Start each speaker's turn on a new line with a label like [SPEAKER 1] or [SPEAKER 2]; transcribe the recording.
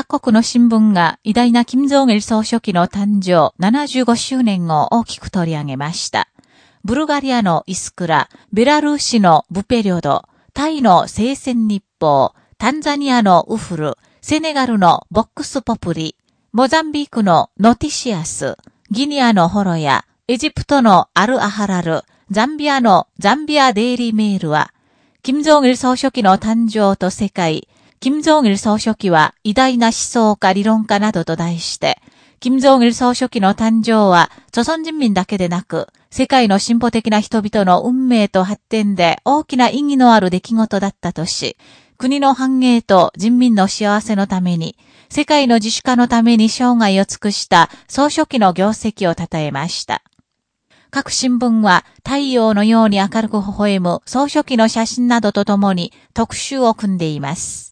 [SPEAKER 1] 各国の新聞が偉大な金正義総書記の誕生75周年を大きく取り上げました。ブルガリアのイスクラ、ベラルーシのブペリョド、タイの聖戦日報、タンザニアのウフル、セネガルのボックスポプリ、モザンビークのノティシアス、ギニアのホロヤ、エジプトのアルアハラル、ザンビアのザンビアデイリーメールは、金正義総書記の誕生と世界、金正義総書記は偉大な思想家理論家などと題して、金正義総書記の誕生は、朝鮮人民だけでなく、世界の進歩的な人々の運命と発展で大きな意義のある出来事だったとし、国の繁栄と人民の幸せのために、世界の自主化のために生涯を尽くした総書記の業績を称えました。各新聞は太陽のように明るく微笑む総書記の写真などとともに特集を組んでいます。